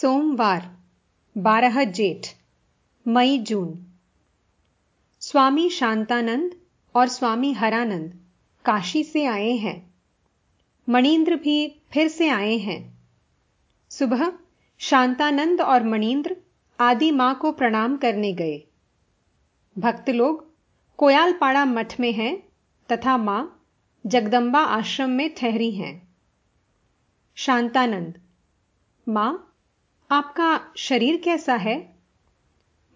सोमवार, बारह जेठ, मई, जून। स्वामी शांतानंद और स्वामी हरानंद काशी से आए हैं। मणिंद्र भी फिर से आए हैं। सुबह शांतानंद और मणिंद्र आदि माँ को प्रणाम करने गए। भक्त लोग कोयालपाड़ा मठ में हैं तथा माँ जगदंबा आश्रम में ठहरी हैं। शांतानंद, माँ आपका शरीर कैसा है?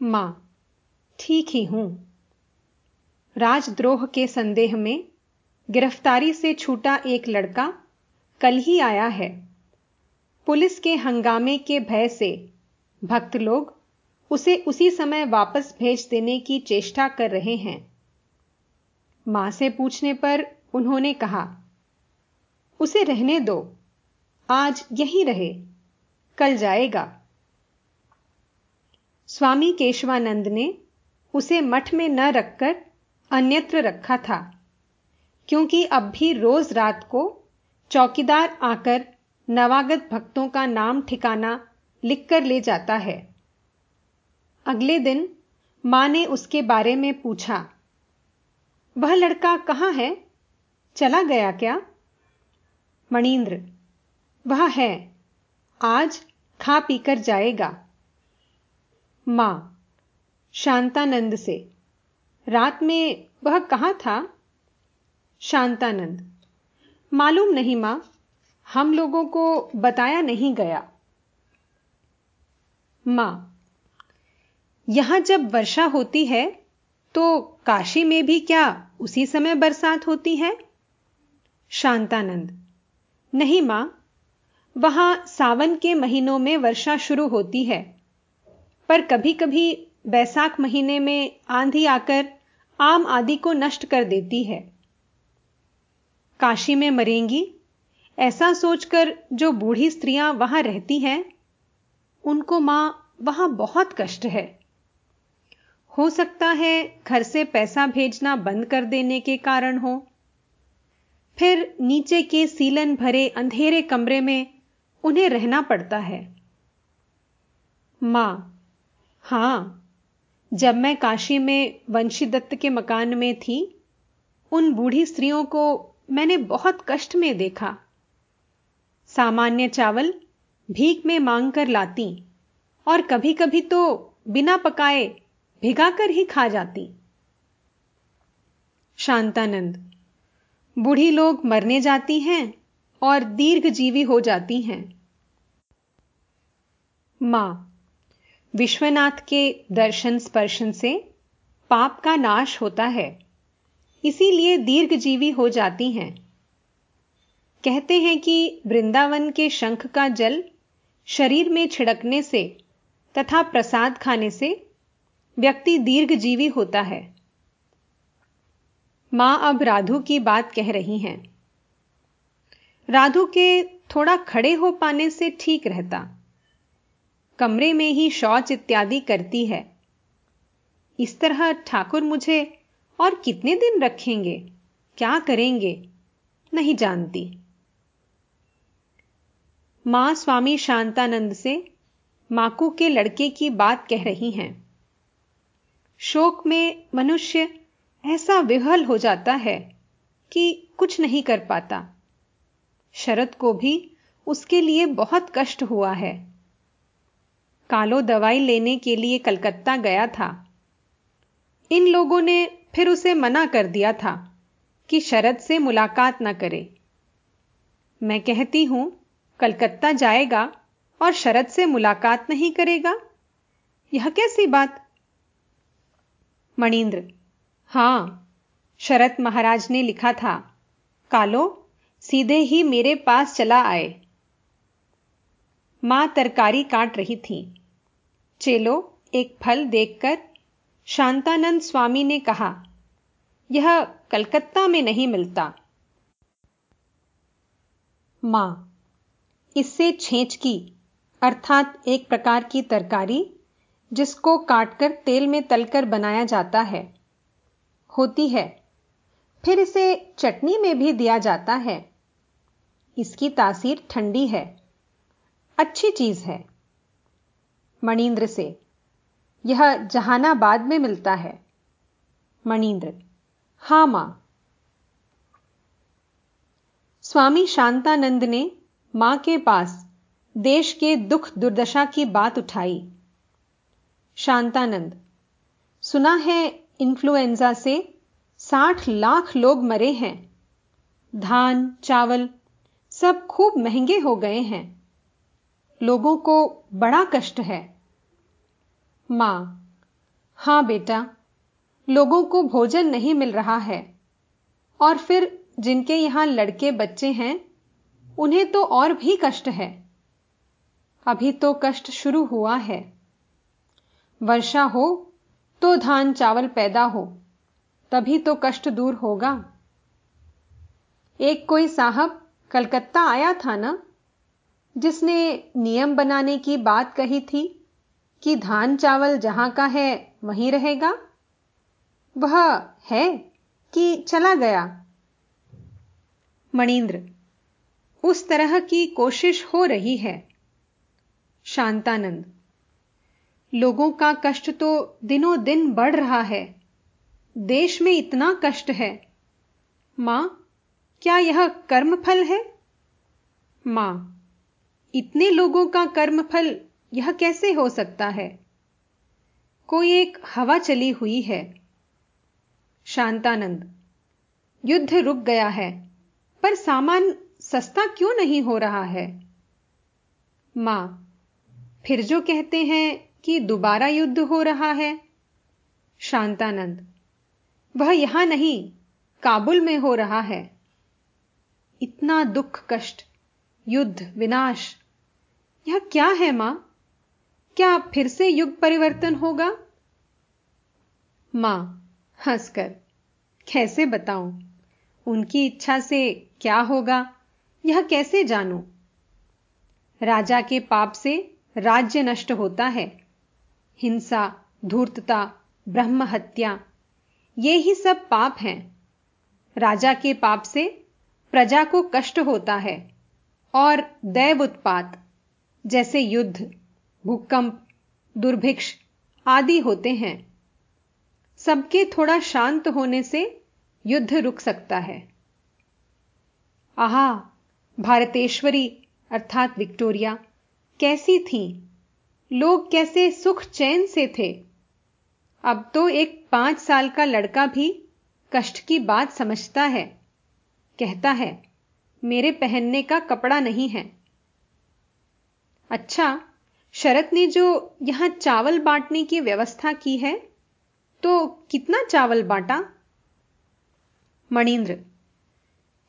माँ, ठीक ही हूँ। राजद्रोह के संदेह में गिरफ्तारी से छूटा एक लड़का कल ही आया है। पुलिस के हंगामे के भय से भक्त लोग उसे उसी समय वापस भेज देने की चेष्टा कर रहे हैं। माँ से पूछने पर उन्होंने कहा, उसे रहने दो, आज यहीं रहे। कल जाएगा। स्वामी केशवानंद ने उसे मठ में न रखकर अन्यत्र रखा था, क्योंकि अब भी रोज रात को चौकीदार आकर नवागत भक्तों का नाम ठिकाना लिखकर ले जाता है। अगले दिन माँ ने उसके बारे में पूछा, वह लड़का कहाँ है? चला गया क्या? मणिंद्र, वह है। आज खा पीकर जाएगा। माँ, शांतानंद से। रात में वह कहाँ था? शांतानंद। मालूम नहीं माँ, हम लोगों को बताया नहीं गया। माँ, यहाँ जब वर्षा होती है तो काशी में भी क्या उसी समय बरसात होती है? शांतानंद। नहीं माँ वहाँ सावन के महीनों में वर्षा शुरू होती है। पर कभी-कभी बैसाख महीने में आंधी आकर आम आदि को नष्ट कर देती है। काशी में मरेंगी? ऐसा सोचकर जो बूढ़ी स्त्रियाँ वहाँ रहती हैं, उनको माँ वहाँ बहुत कष्ट है। हो सकता है घर से पैसा भेजना बंद कर देने के कारण हो। फिर नीचे के सीलन भरे अंधेरे कमरे में उन्हें रहना पड़ता है। माँ, हाँ, जब मैं काशी में वंशीदत्त के मकान में थी, उन बूढ़ी स्त्रियों को मैंने बहुत कष्ट में देखा। सामान्य चावल भीख में मांग कर लाती और कभी-कभी तो बिना पकाए भिगाकर ही खा जाती। शांतानंद, बूढ़ी लोग मरने जाती हैं और दीर्घ जीवी हो जाती हैं। माँ, विश्वनाथ के दर्शन स्पर्शन से पाप का नाश होता है, इसीलिए दीर्घ जीवी हो जाती हैं। कहते हैं कि वृंदावन के शंख का जल शरीर में छिड़कने से तथा प्रसाद खाने से व्यक्ति दीर्घ जीवी होता है। माँ अब राधु की बात कह रही हैं। राधु के थोड़ा खड़े हो पाने से ठीक रहता। कमरे में ही शौच इत्यादि करती है। इस तरह ठाकुर मुझे और कितने दिन रखेंगे? क्या करेंगे? नहीं जानती। माँ स्वामी शांतानंद से माकू के लड़के की बात कह रही हैं। शोक में मनुष्य ऐसा विहल हो जाता है कि कुछ नहीं कर पाता। शरद को भी उसके लिए बहुत कष्ट हुआ है। कालो दवाई लेने के लिए कलकत्ता गया था। इन लोगों ने फिर उसे मना कर दिया था कि शरद से मुलाकात ना करे। मैं कहती हूँ, कलकत्ता जाएगा और शरद से मुलाकात नहीं करेगा? यह कैसी बात? मणिंद्र, हाँ, शरद महाराज ने लिखा था, कालो सीधे ही मेरे पास चला आए। माँ तरकारी काट रही थी। चेलो, एक फल देखकर शांतानंद स्वामी ने कहा, यह कलकत्ता में नहीं मिलता। माँ, इससे छेंच की अर्थात एक प्रकार की तरकारी, जिसको काटकर तेल में तलकर बनाया जाता है, होती है। फिर इसे चटनी में भी दिया जाता है। इसकी तासीर ठंडी है। अच्छी चीज़ है। मणिंद्र से, यह जहानाबाद में मिलता है। मणिंद्र, हाँ माँ। स्वामी शांतानंद ने माँ के पास देश के दुख दुर्दशा की बात उठाई। शांतानंद, सुना है इन्फ्लुएंजा से साठ लाख लोग मरे हैं। धान, चावल सब खूब महँगे हो गए हैं। लोगों को बड़ा कष्ट है। माँ, हाँ बेटा, लोगों को भोजन नहीं मिल रहा है। और फिर जिनके यहाँ लड़के बच्चे हैं, उन्हें तो और भी कष्ट है। अभी तो कष्ट शुरू हुआ है। वर्षा हो तो धान चावल पैदा हो, तभी तो कष्ट दूर होगा। एक कोई साहब कलकत्ता आया था ना, जिसने नियम बनाने की बात कही थी कि धान चावल जहाँ का है, वहीं रहेगा? वह है कि चला गया? मणिंद्र, उस तरह की कोशिश हो रही है। शांतानंद, लोगों का कष्ट तो दिनों दिन बढ़ रहा है। देश में इतना कष्ट है। माँ क्या यह कर्मफल है? माँ, इतने लोगों का कर्मफल यह कैसे हो सकता है? कोई एक हवा चली हुई है। शांतानंद, युद्ध रुक गया है, पर सामान सस्ता क्यों नहीं हो रहा है? माँ, फिर जो कहते हैं कि दोबारा युद्ध हो रहा है। शांतानंद, वह यहाँ नहीं, काबुल में हो रहा है। इतना दुख, कष्ट, युद्ध, विनाश। यह क्या है, माँ? क्या फिर से युग परिवर्तन होगा? माँ, हंसकर, कैसे बताऊँ? उनकी इच्छा से क्या होगा? यह कैसे जानूं? राजा के पाप से राज्य नष्ट होता है। हिंसा, धूर्तता ब्रह्म हत्या ये ही सब पाप हैं। राजा के पाप से प्रजा को कष्ट होता है और दैव उत्पात, जैसे युद्ध, भूकंप, दुर्भिक्ष आदि होते हैं। सबके थोड़ा शांत होने से युद्ध रुक सकता है। आहा, भारतेश्वरी, अर्थात विक्टोरिया, कैसी थी? लोग कैसे सुख चैन से थे? अब तो एक पाँच साल का लड़का भी कष्ट की बात समझता है। कहता है, मेरे पहनने का कपड़ा नहीं है। अच्छा शरत ने जो यहाँ चावल बांटने की व्यवस्था की है तो कितना चावल बांटा? मणिंद्र,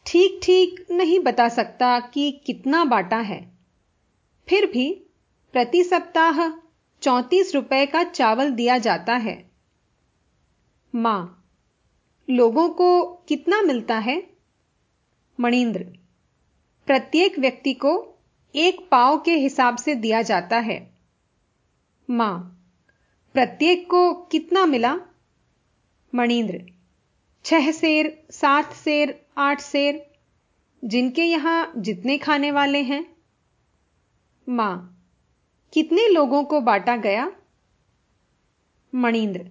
ठीक ठीक, नहीं बता सकता कि कितना बांटा है। फिर भी प्रति सप्ताह चौंतीस रुपए का चावल दिया जाता है। माँ, लोगों को कितना मिलता है? मणिंद्र। प्रत्येक व्यक्ति को एक पाव के हिसाब से दिया जाता है। माँ, प्रत्येक को कितना मिला? मणिंद्र, छह सेर सात सेर आठ सेर जिनके यहाँ जितने खाने वाले हैं। माँ, कितने लोगों को बांटा गया? मणिंद्र,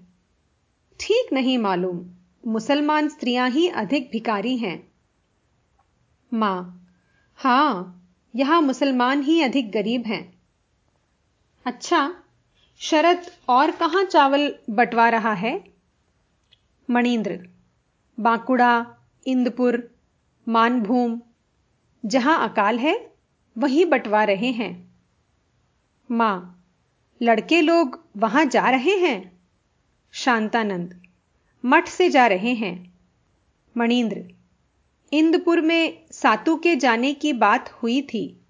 ठीक नहीं मालूम। मुसलमान स्त्रियाँ ही अधिक भिकारी हैं। माँ। हाँ, यहाँ मुसलमान ही अधिक गरीब हैं। अच्छा शरद और कहाँ चावल बंटवा रहा है? मणिंद्र। बांकुड़ा, इंदपुर, मानभूम, जहाँ अकाल है, वहीं बंटवा रहे हैं। माँ, लड़के लोग वहाँ जा रहे हैं? शांतानंद। मठ से जा रहे हैं। मणिंद्र। इंदपुर में सातू के जाने की बात हुई थी।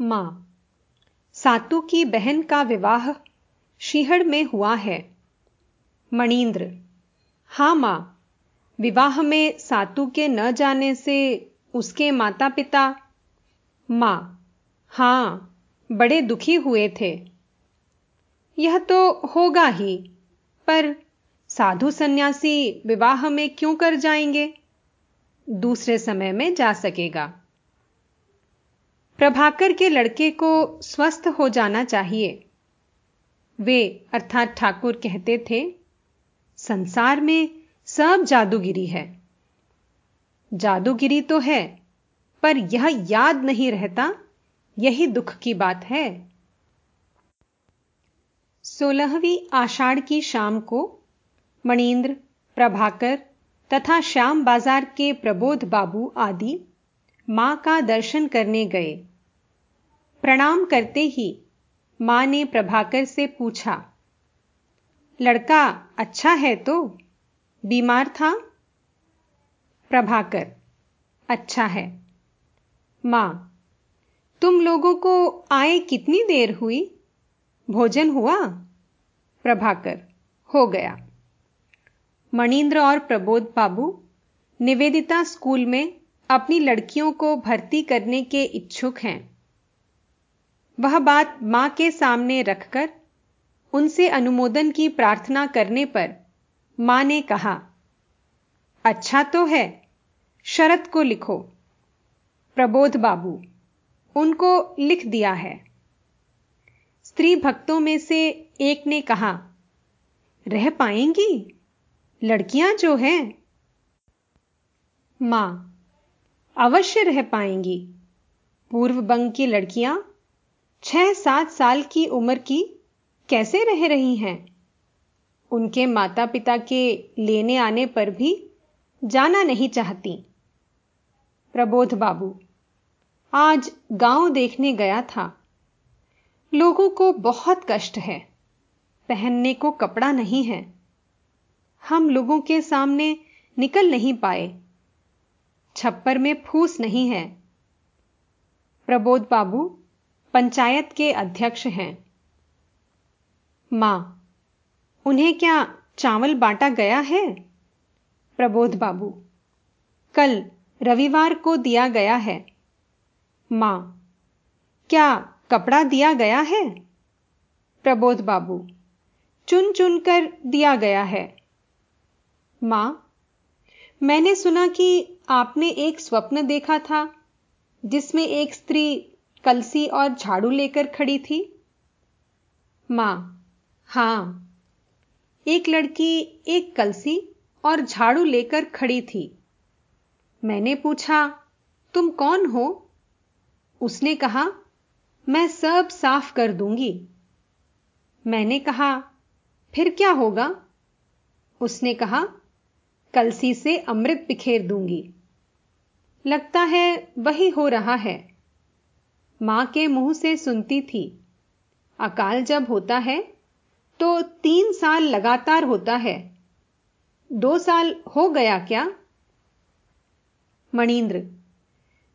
माँ, सातू की बहन का विवाह शिहड़ में हुआ है। मणिंद्र, हाँ माँ, विवाह में सातू के न जाने से उसके माता पिता माँ, हाँ, बड़े दुखी हुए थे। यह तो होगा ही, पर साधु सन्यासी विवाह में क्यों कर जाएँगे? दूसरे समय में जा सकेगा। प्रभाकर के लड़के को स्वस्थ हो जाना चाहिए। वे अर्थात ठाकुर कहते थे, संसार में सब जादूगिरी है। जादूगिरी तो है, पर यह याद नहीं रहता, यही दुख की बात है। सोलहवीं आषाढ़ की शाम को मणिंद्र, प्रभाकर तथा श्याम बाज़ार के प्रबोध बाबू आदि माँ का दर्शन करने गए। प्रणाम करते ही माँ ने प्रभाकर से पूछा, लड़का अच्छा है तो? बीमार था? प्रभाकर अच्छा है। माँ, तुम लोगों को आए कितनी देर हुई? भोजन हुआ? प्रभाकर, हो गया। मणिंद्र और प्रबोध बाबू निवेदिता स्कूल में अपनी लड़कियों को भर्ती करने के इच्छुक हैं। वह बात माँ के सामने रखकर उनसे अनुमोदन की प्रार्थना करने पर माँ ने कहा अच्छा तो है, शरत को लिखो। प्रबोध बाबू, उनको लिख दिया है। स्त्री भक्तों में से एक ने कहा, रह पाएँगी? लड़कियाँ जो हैं, माँ अवश्य रह पाएँगी। पूर्व बंग की लड़कियाँ छह सात साल की उम्र की कैसे रह रही हैं? उनके माता पिता के लेने आने पर भी जाना नहीं चाहती। प्रबोध बाबू, आज गाँव देखने गया था। लोगों को बहुत कष्ट है, पहनने को कपड़ा नहीं है। हम लोगों के सामने निकल नहीं पाए। छप्पर में फूस नहीं है। प्रबोध बाबू पंचायत के अध्यक्ष हैं। माँ, उन्हें क्या चावल बांटा गया है? प्रबोध बाबू, कल रविवार को दिया गया है। माँ, क्या कपड़ा दिया गया है? प्रबोध बाबू चुन चुनकर दिया गया है। माँ, मैंने सुना कि आपने एक स्वप्न देखा था, जिसमें एक स्त्री कलसी और झाड़ू लेकर खड़ी थी। माँ, हाँ, एक लड़की एक कलसी और झाड़ू लेकर खड़ी थी। मैंने पूछा, तुम कौन हो? उसने कहा, मैं सब साफ़ कर दूँगी। मैंने कहा, फिर क्या होगा? उसने कहा कलसी से अमृत बिखेर दूँगी। लगता है वही हो रहा है। माँ के मुँह से सुनती थी। अकाल जब होता है तो तीन साल लगातार होता है। दो साल हो गया क्या? मणिंद्र,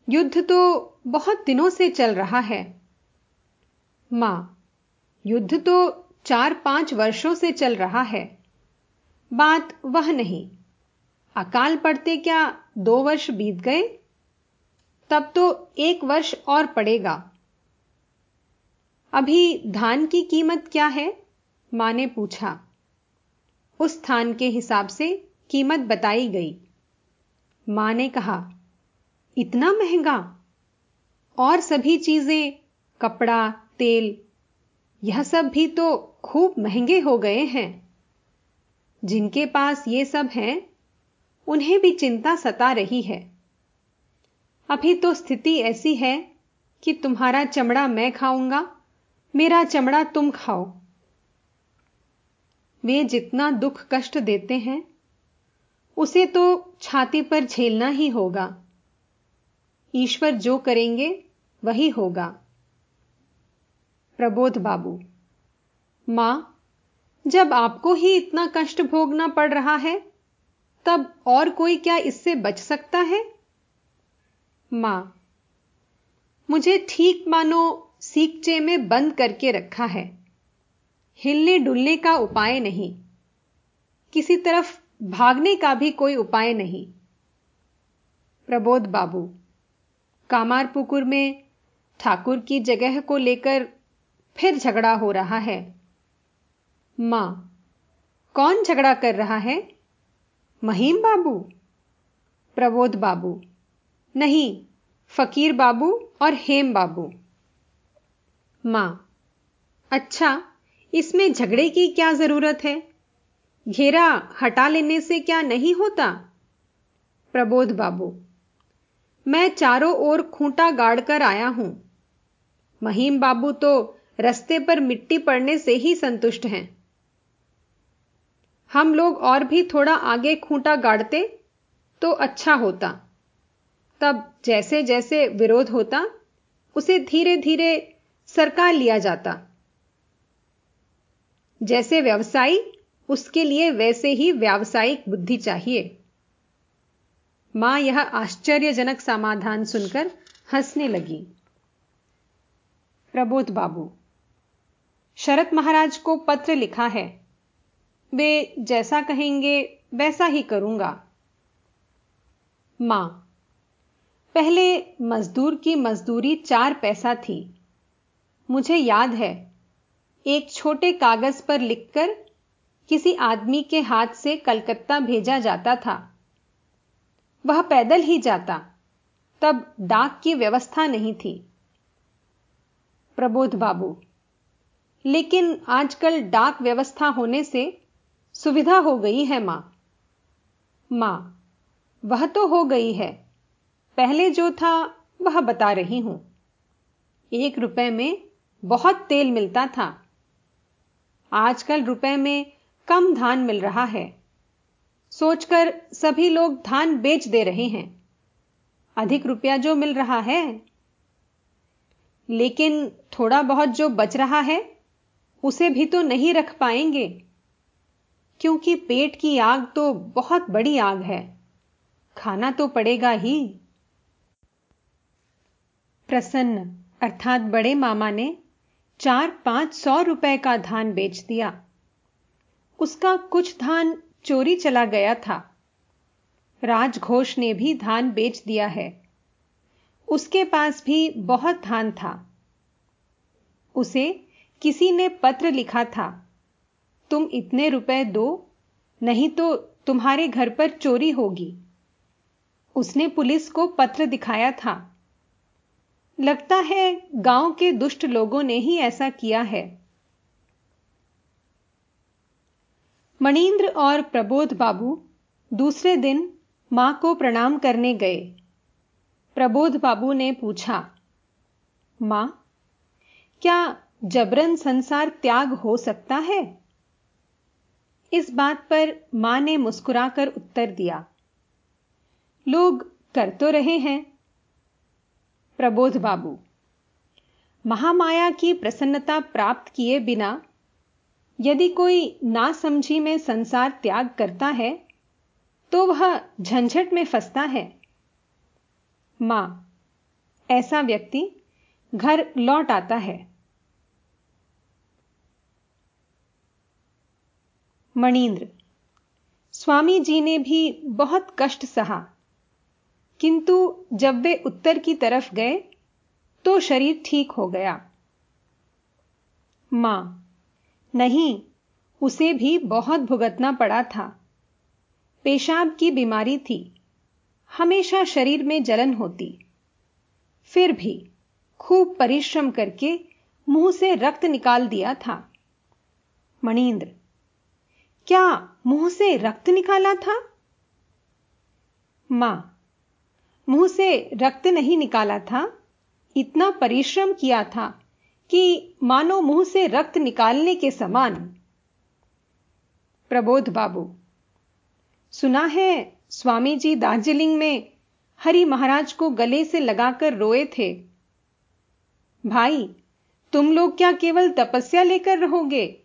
युद्ध तो बहुत दिनों से चल रहा है। माँ, युद्ध तो चार पाँच वर्षों से चल रहा है। बात वह नहीं। अकाल पड़ते क्या दो वर्ष बीत गए? तब तो एक वर्ष और पड़ेगा। अभी धान की कीमत क्या है? माँ ने पूछा। उस स्थान के हिसाब से कीमत बताई गई। माँ ने कहा, इतना महँगा? और सभी चीज़ें, कपड़ा, तेल, यह सब भी तो खूब महँगे हो गए हैं। जिनके पास ये सब हैं उन्हें भी चिंता सता रही है। अभी तो स्थिति ऐसी है कि तुम्हारा चमड़ा मैं खाऊँगा, मेरा चमड़ा तुम खाओ। वे जितना दुख कष्ट देते हैं, उसे तो छाती पर झेलना ही होगा। ईश्वर जो करेंगे, वही होगा। प्रबोध बाबू, माँ, जब आपको ही इतना कष्ट भोगना पड़ रहा है तब और कोई क्या इससे बच सकता है? माँ, मुझे ठीक मानो सीकचे में बंद करके रखा है। हिलने डुलने का उपाय नहीं। किसी तरफ़ भागने का भी कोई उपाय नहीं। प्रबोध बाबू, कामारपुकुर में ठाकुर की जगह को लेकर फिर झगड़ा हो रहा है। माँ, कौन झगड़ा कर रहा है? महीम बाबू, प्रबोध बाबू, नहीं, फकीर बाबू और हेम बाबू। माँ अच्छा इसमें झगड़े की क्या ज़रूरत है? घेरा हटा लेने से क्या नहीं होता? प्रबोध बाबू, मैं चारों ओर खूंटा गाड़कर आया हूँ। महीम बाबू तो रस्ते पर मिट्टी पड़ने से ही संतुष्ट हैं। हम लोग और भी थोड़ा आगे खूंटा गाड़ते तो अच्छा होता। तब जैसे जैसे विरोध होता, उसे धीरे धीरे सरकार लिया जाता। जैसे व्यवसायी, उसके लिए वैसे ही व्यावसायिक बुद्धि चाहिए। माँ, यह आश्चर्यजनक समाधान सुनकर हंसने लगी। प्रबोध बाबू, शरत महाराज को पत्र लिखा है। वे जैसा कहेंगे, वैसा ही करूँगा। माँ, पहले मजदूर की मजदूरी चार पैसा थी। मुझे याद है, एक छोटे कागज़ पर लिखकर किसी आदमी के हाथ से कलकत्ता भेजा जाता था। वह पैदल ही जाता, तब डाक की व्यवस्था नहीं थी। प्रबोध बाबू, लेकिन आजकल डाक व्यवस्था होने से सुविधा हो गई है माँ। माँ, वह तो हो गई है। पहले जो था, वह बता रही हूँ। एक रुपए में बहुत तेल मिलता था। आजकल रुपए में कम धान मिल रहा है। सोचकर सभी लोग धान बेच दे रहे हैं। अधिक रुपया जो मिल रहा है। लेकिन थोड़ा बहुत जो बच रहा है, उसे भी तो नहीं रख पाएँगे। क्योंकि पेट की आग तो बहुत बड़ी आग है। खाना तो पड़ेगा ही। प्रसन्न, अर्थात बड़े मामा ने चार पाँच सौ रुपए का धान बेच दिया। उसका कुछ धान चोरी चला गया था। राजघोष ने भी धान बेच दिया है। उसके पास भी बहुत धान था। उसे किसी ने पत्र लिखा था। तुम इतने रुपए दो, नहीं तो तुम्हारे घर पर चोरी होगी। उसने पुलिस को पत्र दिखाया था। लगता है गाँव के दुष्ट लोगों ने ही ऐसा किया है। मणिंद्र और प्रबोध बाबू दूसरे दिन माँ को प्रणाम करने गए। प्रबोध बाबू ने पूछा, माँ, क्या जबरन संसार त्याग हो सकता है? इस बात पर माँ ने मुस्कुराकर उत्तर दिया, लोग कर तो रहे हैं। प्रबोध बाबू, महामाया की प्रसन्नता प्राप्त किए बिना यदि कोई नासमझी में संसार त्याग करता है तो वह झंझट में फंसता है। माँ, ऐसा व्यक्ति घर लौट आता है। मणिंद्र स्वामी जी ने भी बहुत कष्ट सहा। किंतु जब वे उत्तर की तरफ़ गए तो शरीर ठीक हो गया। माँ, नहीं, उसे भी बहुत भुगतना पड़ा था। पेशाब की बीमारी थी। हमेशा शरीर में जलन होती। फिर भी खूब परिश्रम करके मुँह से रक्त निकाल दिया था। मणिंद्र क्या मुँह से रक्त निकाला था? माँ, मुँह से रक्त नहीं निकाला था। इतना परिश्रम किया था कि मानो मुँह से रक्त निकालने के समान। प्रबोध बाबू, सुना है स्वामी जी दार्जिलिंग में हरि महाराज को गले से लगाकर रोए थे। भाई, तुम लोग क्या केवल तपस्या लेकर रहोगे?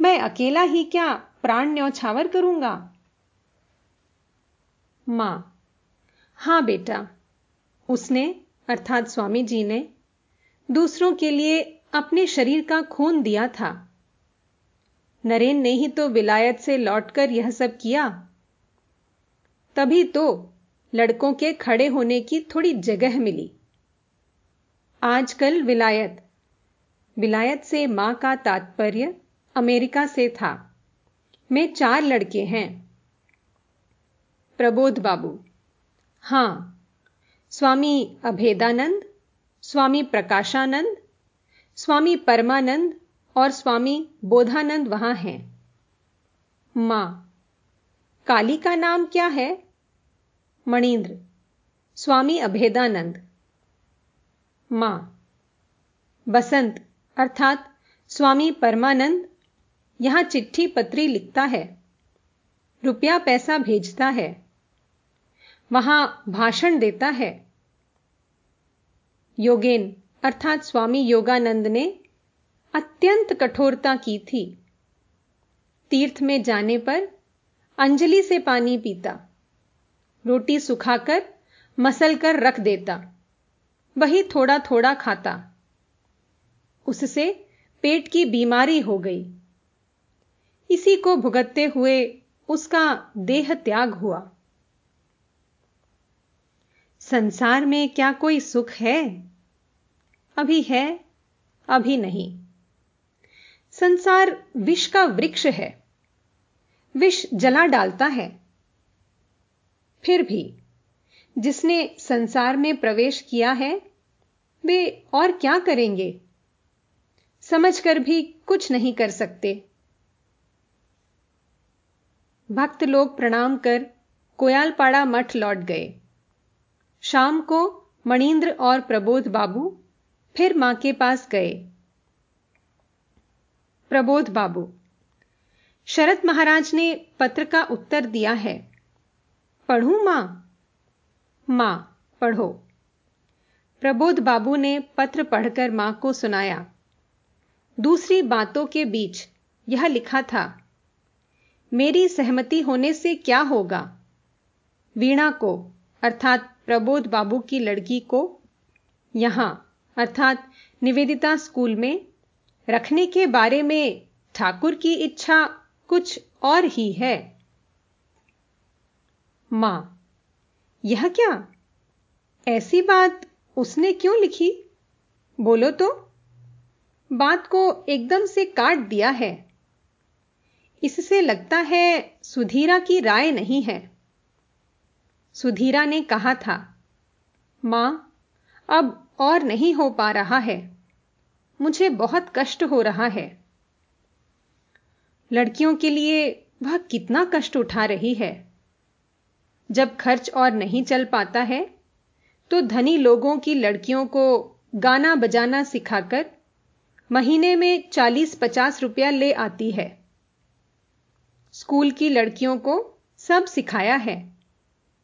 मैं अकेला ही क्या प्राण न्यौछावर करूँगा। माँ, हाँ बेटा, उसने, अर्थात स्वामी जी ने, दूसरों के लिए अपने शरीर का खून दिया था। नरेन ने ही तो विलायत से लौटकर यह सब किया। तभी तो लड़कों के खड़े होने की थोड़ी जगह मिली। आजकल विलायत विलायत से माँ का तात्पर्य अमेरिका से था। में चार लड़के हैं। प्रबोध बाबू। हाँ, स्वामी अभेदानंद, स्वामी प्रकाशानंद, स्वामी परमानंद और स्वामी बोधानंद वहाँ हैं। माँ, काली का नाम क्या है? मणिंद्र। स्वामी अभेदानंद। माँ, बसंत, अर्थात स्वामी परमानंद यहाँ चिट्ठी पत्री लिखता है। रुपया पैसा भेजता है। वहाँ भाषण देता है। योगेन, अर्थात स्वामी योगानंद ने अत्यंत कठोरता की थी। तीर्थ में जाने पर अंजलि से पानी पीता। रोटी सुखाकर मसल कर रख देता। वही थोड़ा थोड़ा खाता। उससे पेट की बीमारी हो गई। इसी को भुगतते हुए उसका देह त्याग हुआ। संसार में क्या कोई सुख है? अभी है, अभी नहीं। संसार विष का वृक्ष है। विष जला डालता है। फिर भी जिसने संसार में प्रवेश किया है, वे और क्या करेंगे? समझकर भी कुछ नहीं कर सकते। भक्त लोग प्रणाम कर कोयालपाड़ा मठ लौट गए। शाम को मणिंद्र और प्रबोध बाबू फिर माँ के पास गए। प्रबोध बाबू, शरद महाराज ने पत्र का उत्तर दिया है। पढ़ू माँ? माँ, पढ़ो। प्रबोध बाबू ने पत्र पढ़कर माँ को सुनाया। दूसरी बातों के बीच यह लिखा था मेरी सहमति होने से क्या होगा? वीणा को, अर्थात प्रबोध बाबू की लड़की को, यहाँ, अर्थात निवेदिता स्कूल में, रखने के बारे में ठाकुर की इच्छा कुछ और ही है। माँ, यह क्या? ऐसी बात उसने क्यों लिखी? बोलो तो। बात को एकदम से काट दिया है। इससे लगता है सुधीरा की राय नहीं है। सुधीरा ने कहा था, माँ, अब और नहीं हो पा रहा है। मुझे बहुत कष्ट हो रहा है। लड़कियों के लिए वह कितना कष्ट उठा रही है। जब खर्च और नहीं चल पाता है तो धनी लोगों की लड़कियों को गाना बजाना सिखाकर महीने में चालीस पचास रुपया ले आती है। स्कूल की लड़कियों को सब सिखाया है।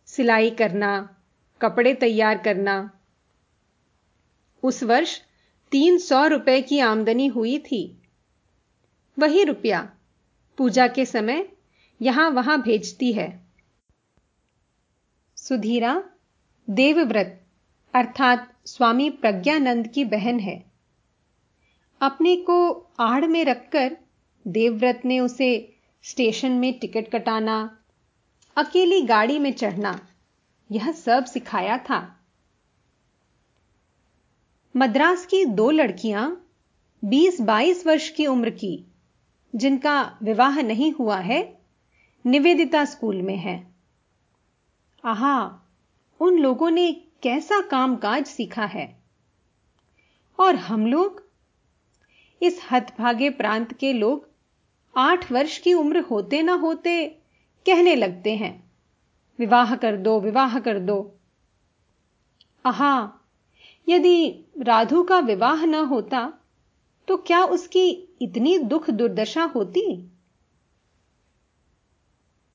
सिलाई करना, कपड़े तैयार करना। उस वर्ष तीन सौ रुपए की आमदनी हुई थी। वही रुपया पूजा के समय यहाँ वहाँ भेजती है। सुधीरा देवव्रत अर्थात स्वामी प्रज्ञानंद की बहन है। अपने को आड़ में रखकर देवव्रत ने उसे स्टेशन में टिकट कटाना, अकेली गाड़ी में चढ़ना, यह सब सिखाया था। मद्रास की दो लड़कियाँ 20-22 वर्ष की उम्र की, जिनका विवाह नहीं हुआ है, निवेदिता स्कूल में है। आहा, उन लोगों ने कैसा कामकाज सीखा है? और हम लोग? इस हथभागे प्रांत के लोग आठ वर्ष की उम्र होते ना होते कहने लगते हैं, विवाह कर दो, विवाह कर दो। आहा, यदि राधु का विवाह न होता तो क्या उसकी इतनी दुख दुर्दशा होती?